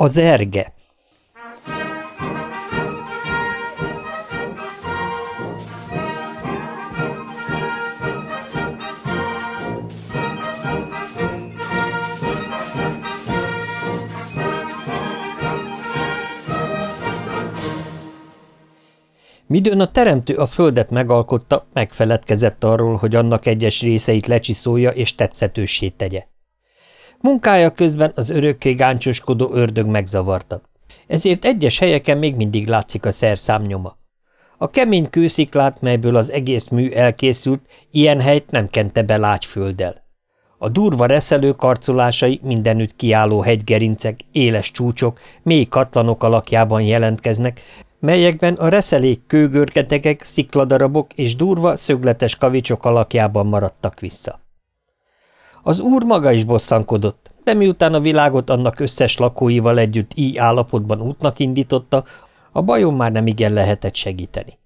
Az erge Midőn a teremtő a földet megalkotta, megfeledkezett arról, hogy annak egyes részeit lecsiszolja és tetszetőssé tegye. Munkája közben az örökké gáncsoskodó ördög megzavarta. Ezért egyes helyeken még mindig látszik a szerszám nyoma. A kemény kősziklát, melyből az egész mű elkészült, ilyen helyt nem kente be lágyfölddel. A durva reszelő karcolásai mindenütt kiálló hegygerincek, éles csúcsok, mély katlanok alakjában jelentkeznek, melyekben a reszelék kőgörgetegek, szikladarabok és durva, szögletes kavicsok alakjában maradtak vissza. Az úr maga is bosszankodott, de miután a világot annak összes lakóival együtt így állapotban útnak indította, a bajon már nem igen lehetett segíteni.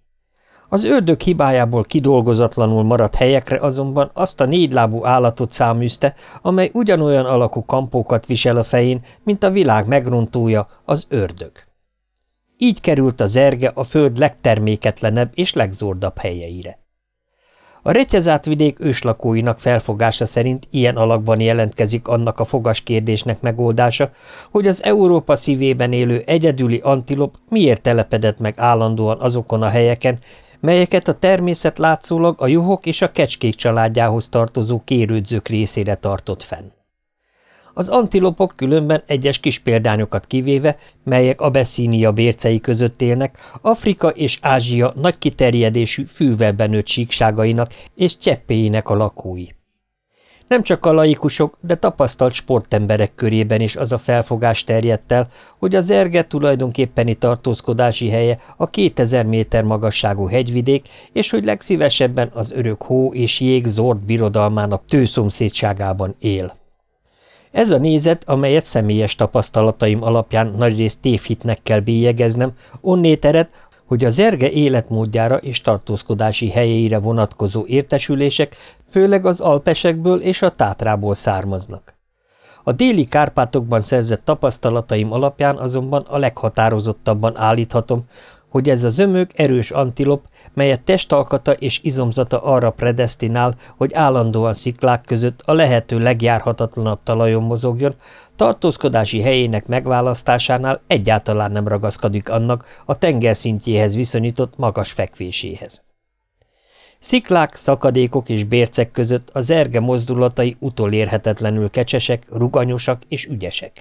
Az ördög hibájából kidolgozatlanul maradt helyekre azonban azt a négylábú állatot száműzte, amely ugyanolyan alakú kampókat visel a fején, mint a világ megrontója, az ördög. Így került a zerge a föld legterméketlenebb és legzordabb helyeire. A retyezát vidék őslakóinak felfogása szerint ilyen alakban jelentkezik annak a fogas kérdésnek megoldása, hogy az Európa szívében élő egyedüli antilop miért telepedett meg állandóan azokon a helyeken, melyeket a természet látszólag a juhok és a kecskék családjához tartozó kérődzők részére tartott fenn. Az antilopok különben egyes kis példányokat kivéve, melyek a Bessínia bércei között élnek, Afrika és Ázsia nagy kiterjedésű fűvel benőtt síkságainak és cseppéinek a lakói. Nem csak a laikusok, de tapasztalt sportemberek körében is az a felfogás terjedt el, hogy az erge tulajdonképpeni tartózkodási helye a 2000 méter magasságú hegyvidék, és hogy legszívesebben az örök hó és jég zord birodalmának tőszomszédságában él. Ez a nézet, amelyet személyes tapasztalataim alapján nagyrészt tévhitnek kell bélyegeznem, onnét ered, hogy az erge életmódjára és tartózkodási helyeire vonatkozó értesülések főleg az alpesekből és a tátrából származnak. A déli Kárpátokban szerzett tapasztalataim alapján azonban a leghatározottabban állíthatom, hogy ez a zömök erős antilop, melyet testalkata és izomzata arra predestinál, hogy állandóan sziklák között a lehető legjárhatatlanabb talajon mozogjon, tartózkodási helyének megválasztásánál egyáltalán nem ragaszkodik annak a tengerszintjéhez viszonyított magas fekvéséhez. Sziklák, szakadékok és bércek között az erge mozdulatai utolérhetetlenül kecsesek, ruganyosak és ügyesek.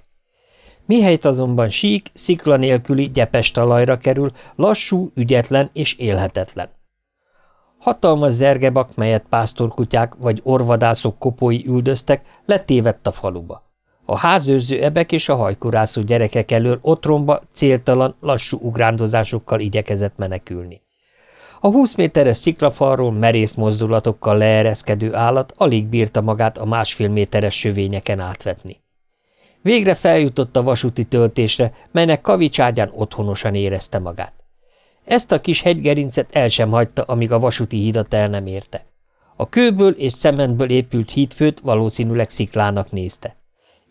Mihelyt azonban sík, szikla nélküli gyepes talajra kerül, lassú, ügyetlen és élhetetlen. Hatalmas zergebak, melyet pásztorkutyák vagy orvadászok kopói üldöztek, letévedt a faluba. A házőrző ebek és a hajkurászó gyerekek elől otromba, céltalan, lassú ugrándozásokkal igyekezett menekülni. A húsz méteres sziklafalról merész mozdulatokkal leereszkedő állat alig bírta magát a másfél méteres sövényeken átvetni. Végre feljutott a vasúti töltésre, melynek kavicságyán otthonosan érezte magát. Ezt a kis hegygerincet el sem hagyta, amíg a vasúti hídat el nem érte. A kőből és cementből épült hídfőt valószínűleg sziklának nézte.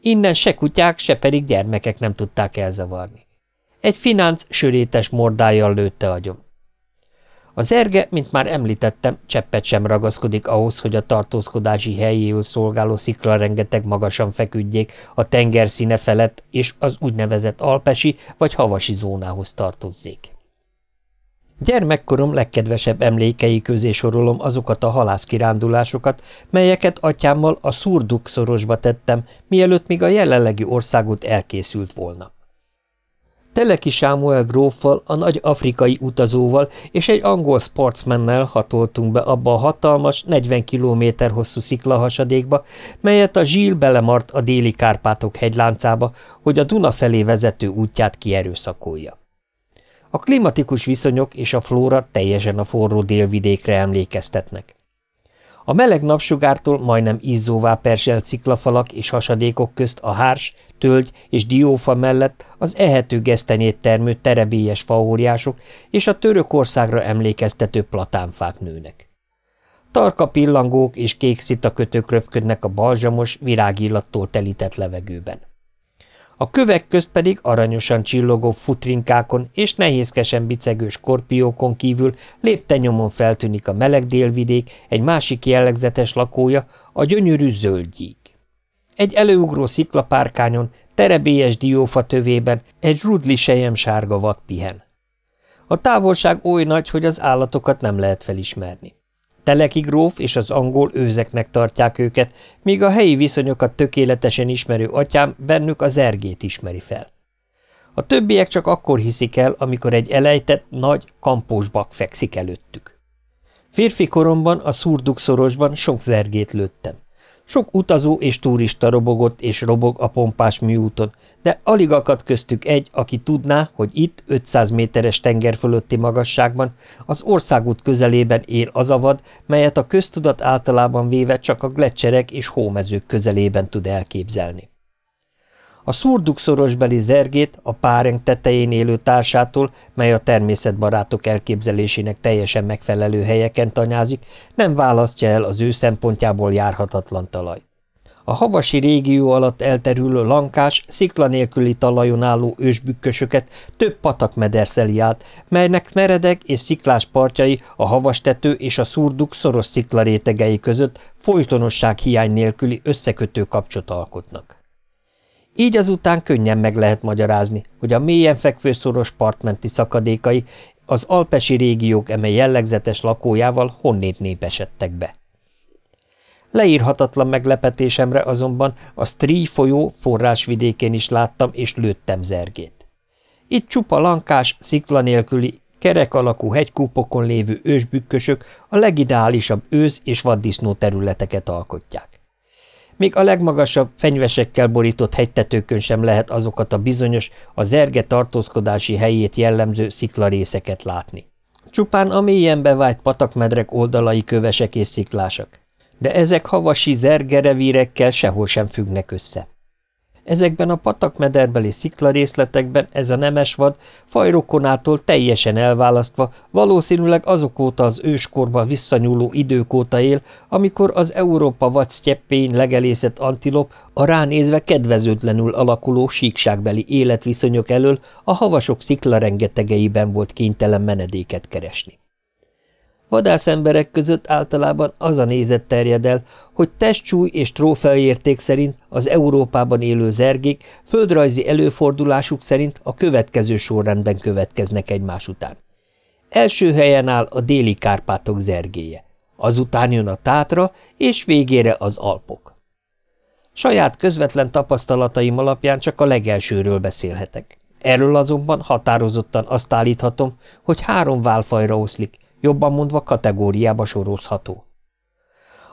Innen se kutyák, se pedig gyermekek nem tudták elzavarni. Egy finánc sörétes mordájjal lőtte agyom. Az erge, mint már említettem, cseppet sem ragaszkodik ahhoz, hogy a tartózkodási helyéül szolgáló szikla rengeteg magasan feküdjék a tenger színe felett, és az úgynevezett alpesi vagy havasi zónához tartozzék. Gyermekkorom legkedvesebb emlékei közé sorolom azokat a halászkirándulásokat, melyeket atyámmal a szurduk szorosba tettem, mielőtt még a jelenlegi országot elkészült volna. Teleki Sámuel gróffal, a nagy afrikai utazóval és egy angol sportsmannel hatoltunk be abba a hatalmas, 40 kilométer hosszú sziklahasadékba, melyet a zsíl belemart a déli Kárpátok hegyláncába, hogy a Duna felé vezető útját kierőszakolja. A klimatikus viszonyok és a flóra teljesen a forró délvidékre emlékeztetnek. A meleg napsugártól majdnem izzóvá perselt sziklafalak és hasadékok közt a hárs, tölgy és diófa mellett az ehető gesztenyét termő terebélyes faóriások és a Törökországra emlékeztető platánfák nőnek. Tarka pillangók és kék szitakötők röpködnek a balzsamos, virágillattól telített levegőben. A kövek közt pedig aranyosan csillogó futrinkákon és nehézkesen bicegő skorpiókon kívül lépten feltűnik a meleg délvidék egy másik jellegzetes lakója, a gyönyörű zöldgyík. Egy előugró sziklapárkányon, terebélyes diófa tövében egy rudli sejem sárga vad pihen. A távolság oly nagy, hogy az állatokat nem lehet felismerni. Teleki gróf és az angol őzeknek tartják őket, míg a helyi viszonyokat tökéletesen ismerő atyám bennük az ergét ismeri fel. A többiek csak akkor hiszik el, amikor egy elejtett, nagy, kampós bak fekszik előttük. Férfi koromban a szurdukszorosban sok zergét lőttem. Sok utazó és turista robogott és robog a pompás műúton, de alig akadt köztük egy, aki tudná, hogy itt, 500 méteres tenger fölötti magasságban, az országút közelében él az a vad, melyet a köztudat általában véve csak a gletszerek és hómezők közelében tud elképzelni. A szurdukszorosbeli zergét a páreng tetején élő társától, mely a természetbarátok elképzelésének teljesen megfelelő helyeken tanyázik, nem választja el az ő szempontjából járhatatlan talaj. A havasi régió alatt elterülő lankás, szikla nélküli talajon álló ősbükkösöket több patak mederszeli át, melynek meredek és sziklás partjai a havastető és a szurduk szoros sziklarétegei között folytonosság hiány nélküli összekötő kapcsot alkotnak. Így azután könnyen meg lehet magyarázni, hogy a mélyen fekvő szoros partmenti szakadékai az alpesi régiók eme jellegzetes lakójával honnét népesedtek be. Leírhatatlan meglepetésemre azonban a Strí folyó forrásvidékén is láttam és lőttem zergét. Itt csupa lankás, szikla nélküli, kerek alakú hegykúpokon lévő ősbükkösök a legideálisabb ősz- és vaddisznó területeket alkotják. Még a legmagasabb, fenyvesekkel borított hegytetőkön sem lehet azokat a bizonyos, a zerge tartózkodási helyét jellemző sziklarészeket látni. Csupán a mélyen bevált patakmedrek oldalai kövesek és sziklásak. De ezek havasi zergerevírekkel sehol sem függnek össze. Ezekben a patakmederbeli sziklarészletekben ez a nemes vad fajrokonától teljesen elválasztva valószínűleg azok óta az őskorba visszanyúló idők óta él, amikor az Európa vad sztyeppén legelészett antilop a ránézve kedvezőtlenül alakuló síkságbeli életviszonyok elől a havasok sziklarengetegeiben volt kénytelen menedéket keresni. Vadászemberek között általában az a nézet terjed el, hogy testsúly és trófeaérték szerint az Európában élő zergék földrajzi előfordulásuk szerint a következő sorrendben következnek egymás után. Első helyen áll a déli Kárpátok zergéje, azután jön a Tátra, és végére az Alpok. Saját közvetlen tapasztalataim alapján csak a legelsőről beszélhetek. Erről azonban határozottan azt állíthatom, hogy három válfajra oszlik, jobban mondva kategóriába sorozható.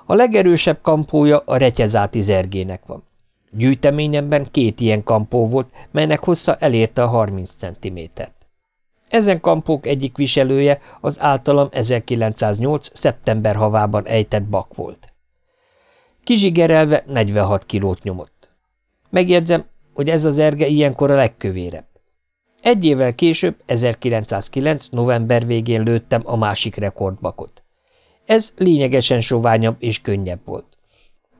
A legerősebb kampója a retyezáti zergének van. Gyűjteményemben két ilyen kampó volt, melynek hossza elérte a 30 cm-t. Ezen kampók egyik viselője az általam 1908. szeptember havában ejtett bak volt. Kizsigerelve 46 kilót nyomott. Megjegyzem, hogy ez az erge ilyenkor a legkövérebb. Egy évvel később, 1909. november végén lőttem a másik rekordbakot. Ez lényegesen soványabb és könnyebb volt.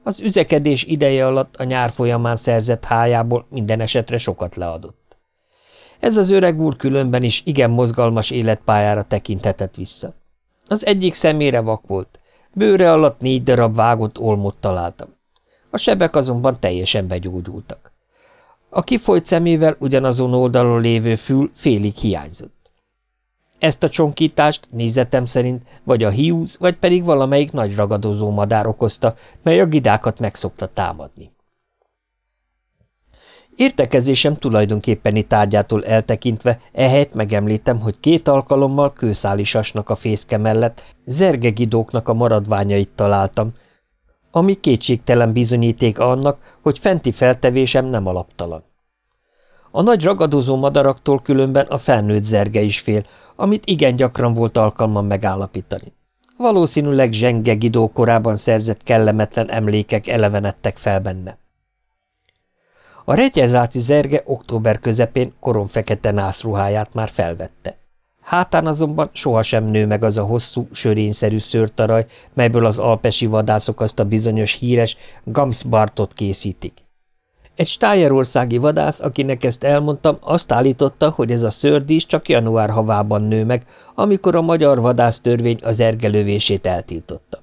Az üzekedés ideje alatt a nyár folyamán szerzett hájából minden esetre sokat leadott. Ez az öreg úr különben is igen mozgalmas életpályára tekinthetett vissza. Az egyik szemére vak volt, bőre alatt négy darab vágott olmot találtam. A sebek azonban teljesen begyógyultak. A kifolyt szemével ugyanazon oldalon lévő fül félig hiányzott. Ezt a csonkítást nézetem szerint vagy a hiúz, vagy pedig valamelyik nagy ragadozó madár okozta, mely a gidákat megszokta támadni. Értekezésem tulajdonképpeni tárgyától eltekintve ehelyett megemlítem, hogy két alkalommal kőszálisasnak a fészke mellett zergegidóknak a maradványait találtam, ami kétségtelen bizonyíték annak, hogy fenti feltevésem nem alaptalan. A nagy ragadozó madaraktól különben a felnőtt zerge is fél, amit igen gyakran volt alkalmam megállapítani. Valószínűleg zsenge Gidó korában szerzett kellemetlen emlékek elevenedtek fel benne. A retyezáci zerge október közepén koromfekete nászruháját már felvette. Hátán azonban sohasem nő meg az a hosszú, sörényszerű szőrtaraj, melyből az alpesi vadászok azt a bizonyos híres Gamsbartot készítik. Egy stájerországi vadász, akinek ezt elmondtam, azt állította, hogy ez a szördís csak január havában nő meg, amikor a magyar vadásztörvény az ergelövését eltiltotta.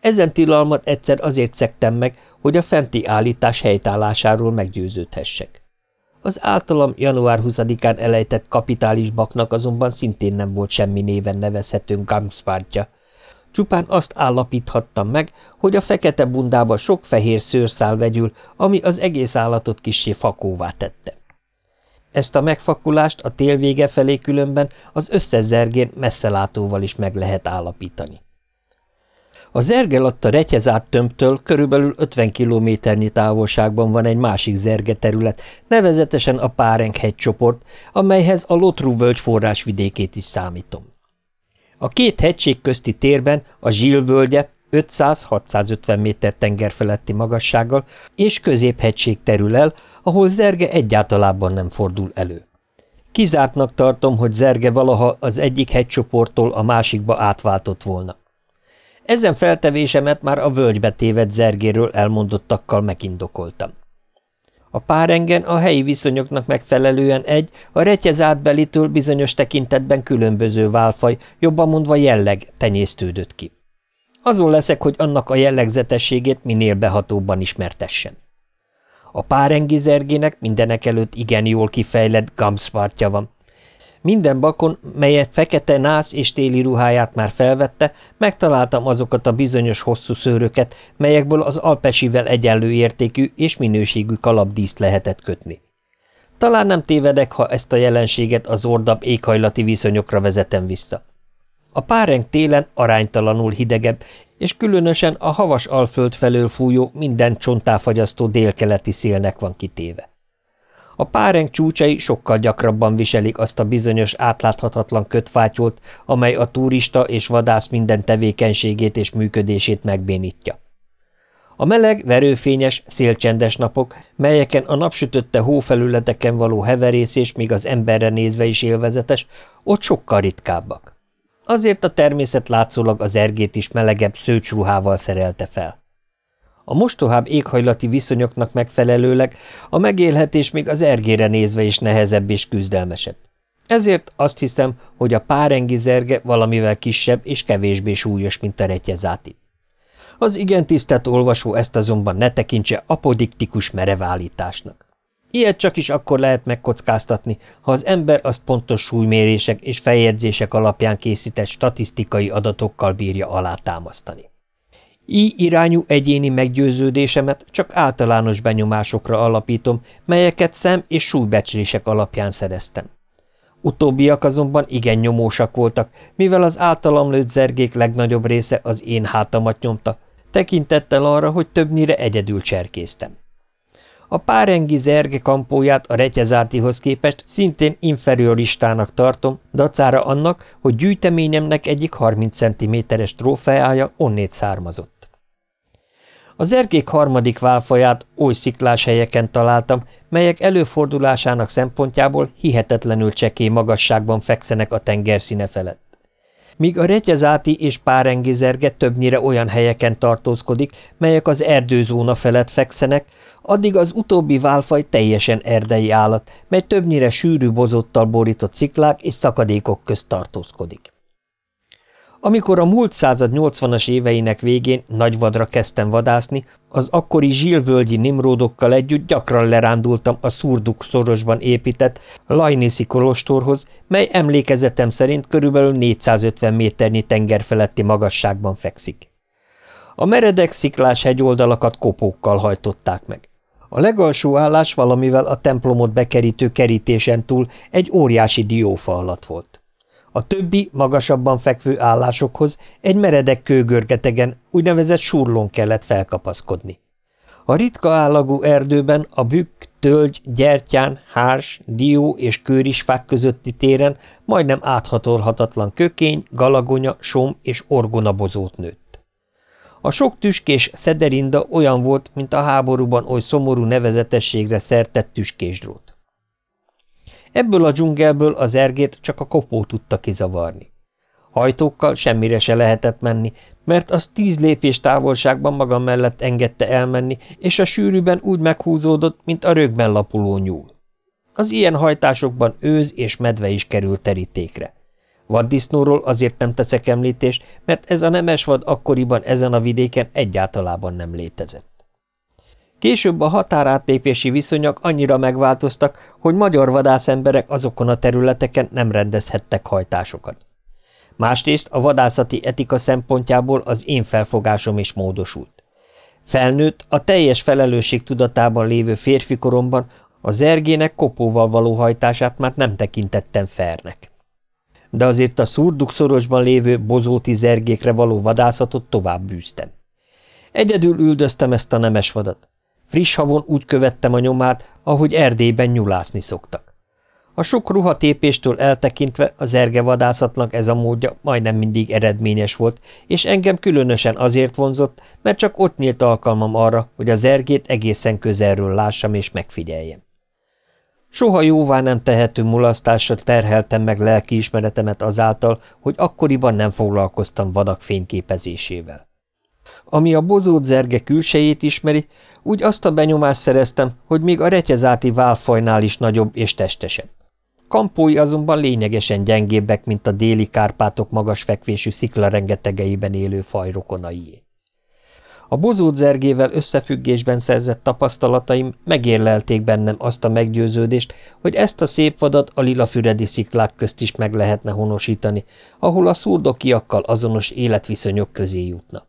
Ezen tilalmat egyszer azért szektem meg, hogy a fenti állítás helytállásáról meggyőződhessek. Az általam január 20-án elejtett kapitális baknak azonban szintén nem volt semmi néven nevezhető Gamspártja. Csupán azt állapíthattam meg, hogy a fekete bundába sok fehér szőrszál vegyül, ami az egész állatot kissé fakóvá tette. Ezt a megfakulást a tél vége felé különben az összes zergén messzelátóval is meg lehet állapítani. A zergelatta retyezát tömbtől körülbelül 50 kilométernyi távolságban van egy másik zerge terület, nevezetesen a Párenk hegycsoport, amelyhez a Lotru völgy forrásvidékét is számítom. A két hegység közti térben a Zsil völgye 500-650 méter tenger feletti magassággal és középhegység terül el, ahol zerge egyáltalában nem fordul elő. Kizártnak tartom, hogy zerge valaha az egyik hegycsoporttól a másikba átváltott volna. Ezen feltevésemet már a völgybe tévedt zergéről elmondottakkal megindokoltam. A párengen a helyi viszonyoknak megfelelően egy, a retyezátbelitől bizonyos tekintetben különböző válfaj, jobban mondva jelleg tenyésztődött ki. Azon leszek, hogy annak a jellegzetességét minél behatóbban ismertessem. A párengi zergének mindenek előtt igen jól kifejlett gamszpartja van, minden bakon, melyet fekete nász és téli ruháját már felvette, megtaláltam azokat a bizonyos hosszú szőröket, melyekből az alpesivel egyenlő értékű és minőségű kalapdíszt lehetett kötni. Talán nem tévedek, ha ezt a jelenséget az ordab éghajlati viszonyokra vezetem vissza. A páreng télen aránytalanul hidegebb, és különösen a havas alföld felől fújó, minden csontáfagyasztó délkeleti szélnek van kitéve. A páreng csúcsai sokkal gyakrabban viselik azt a bizonyos átláthatatlan kötfátyolt, amely a turista és vadász minden tevékenységét és működését megbénítja. A meleg, verőfényes, szélcsendes napok, melyeken a napsütötte hófelületeken való heverészés még az emberre nézve is élvezetes, ott sokkal ritkábbak. Azért a természet látszólag az ergét is melegebb szőcsruhával szerelte fel. A mostohább éghajlati viszonyoknak megfelelőleg a megélhetés még az ergére nézve is nehezebb és küzdelmesebb. Ezért azt hiszem, hogy a párengi zerge valamivel kisebb és kevésbé súlyos, mint a retyezáti. Az igen tisztelt olvasó ezt azonban ne tekintse apodiktikus merevállításnak. Ilyet csak is akkor lehet megkockáztatni, ha az ember azt pontos súlymérések és feljegyzések alapján készített statisztikai adatokkal bírja alátámasztani. Így irányú egyéni meggyőződésemet csak általános benyomásokra alapítom, melyeket szem- és súlybecslések alapján szereztem. Utóbbiak azonban igen nyomósak voltak, mivel az általam lőtt zergék legnagyobb része az én hátamat nyomta, tekintettel arra, hogy többnyire egyedül cserkéztem. A párengi zerge kampóját a retyezátihoz képest szintén inferioristának tartom, dacára annak, hogy gyűjteményemnek egyik 30 cm-es trófeája onnét származott. Az erkék harmadik válfaját oly sziklás helyeken találtam, melyek előfordulásának szempontjából hihetetlenül csekély magasságban fekszenek a tengerszíne felett. Míg a retyezáti és párengi zerge többnyire olyan helyeken tartózkodik, melyek az erdőzóna felett fekszenek, addig az utóbbi válfaj teljesen erdei állat, mely többnyire sűrű bozottal borított sziklák és szakadékok közt tartózkodik. Amikor a múlt század 80-as éveinek végén nagyvadra kezdtem vadászni, az akkori zsilvölgyi nimródokkal együtt gyakran lerándultam a szurduk szorosban épített Lajnészi kolostorhoz, mely emlékezetem szerint körülbelül 450 méternyi tengerfeletti magasságban fekszik. A meredek sziklás hegyoldalakat kopókkal hajtották meg. A legalsó állás valamivel a templomot bekerítő kerítésen túl egy óriási diófa alatt volt. A többi, magasabban fekvő állásokhoz egy meredek kőgörgetegen, úgynevezett surlón kellett felkapaszkodni. A ritka állagú erdőben a bükk, tölgy, gyertyán, hárs, dió és kőrisfák közötti téren majdnem áthatolhatatlan kökény, galagonya, som és orgonabozót nőtt. A sok tüskés szederinda olyan volt, mint a háborúban oly szomorú nevezetességre szertett tüskésdrót. Ebből a dzsungelből az ergét csak a kopó tudta kizavarni. Hajtókkal semmire se lehetett menni, mert az tíz lépés távolságban maga mellett engedte elmenni, és a sűrűben úgy meghúzódott, mint a rögben lapuló nyúl. Az ilyen hajtásokban őz és medve is került terítékre. Vaddisznóról azért nem teszek említést, mert ez a nemesvad akkoriban ezen a vidéken egyáltalában nem létezett. Később a határátlépési viszonyok annyira megváltoztak, hogy magyar vadászemberek azokon a területeken nem rendezhettek hajtásokat. Másrészt a vadászati etika szempontjából az én felfogásom is módosult. Felnőtt, a teljes felelősség tudatában lévő férfi koromban a zergének kopóval való hajtását már nem tekintettem fernek. De azért a szurdukszorosban lévő bozóti zergékre való vadászatot tovább bűztem. Egyedül üldöztem ezt a nemesvadat. Friss havon úgy követtem a nyomát, ahogy Erdélyben nyulászni szoktak. A sok ruhatépéstől eltekintve az ergevadászatnak ez a módja majdnem mindig eredményes volt, és engem különösen azért vonzott, mert csak ott nyílt alkalmam arra, hogy az ergét egészen közelről lássam és megfigyeljem. Soha jóvá nem tehető mulasztással terheltem meg lelkiismeretemet azáltal, hogy akkoriban nem foglalkoztam vadak fényképezésével. Ami a bozót zerge külsejét ismeri, úgy azt a benyomást szereztem, hogy még a retyezáti válfajnál is nagyobb és testesebb. Kampói azonban lényegesen gyengébbek, mint a déli Kárpátok magas fekvésű szikla rengetegeiben élő fajrokonaié. A bozót zergével összefüggésben szerzett tapasztalataim megérlelték bennem azt a meggyőződést, hogy ezt a szép vadat a lilafüredi sziklák közt is meg lehetne honosítani, ahol a szurdokiakkal azonos életviszonyok közé jutna.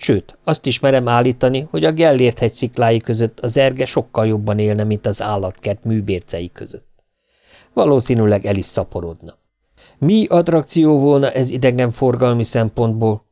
Sőt, azt is merem állítani, hogy a Gellért hegy sziklái között az erge sokkal jobban élne, mint az állatkert műbércei között. Valószínűleg el is szaporodna. Mi attrakció volna ez idegen forgalmi szempontból,